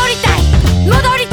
戻りたい。戻りたい。